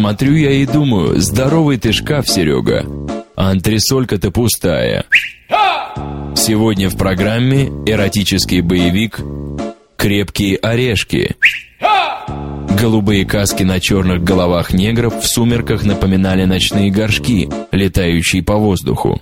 Смотрю я и думаю, здоровый ты шкаф, Серега. А антресолька-то пустая. Сегодня в программе эротический боевик «Крепкие орешки». Голубые каски на черных головах негров в сумерках напоминали ночные горшки, летающие по воздуху.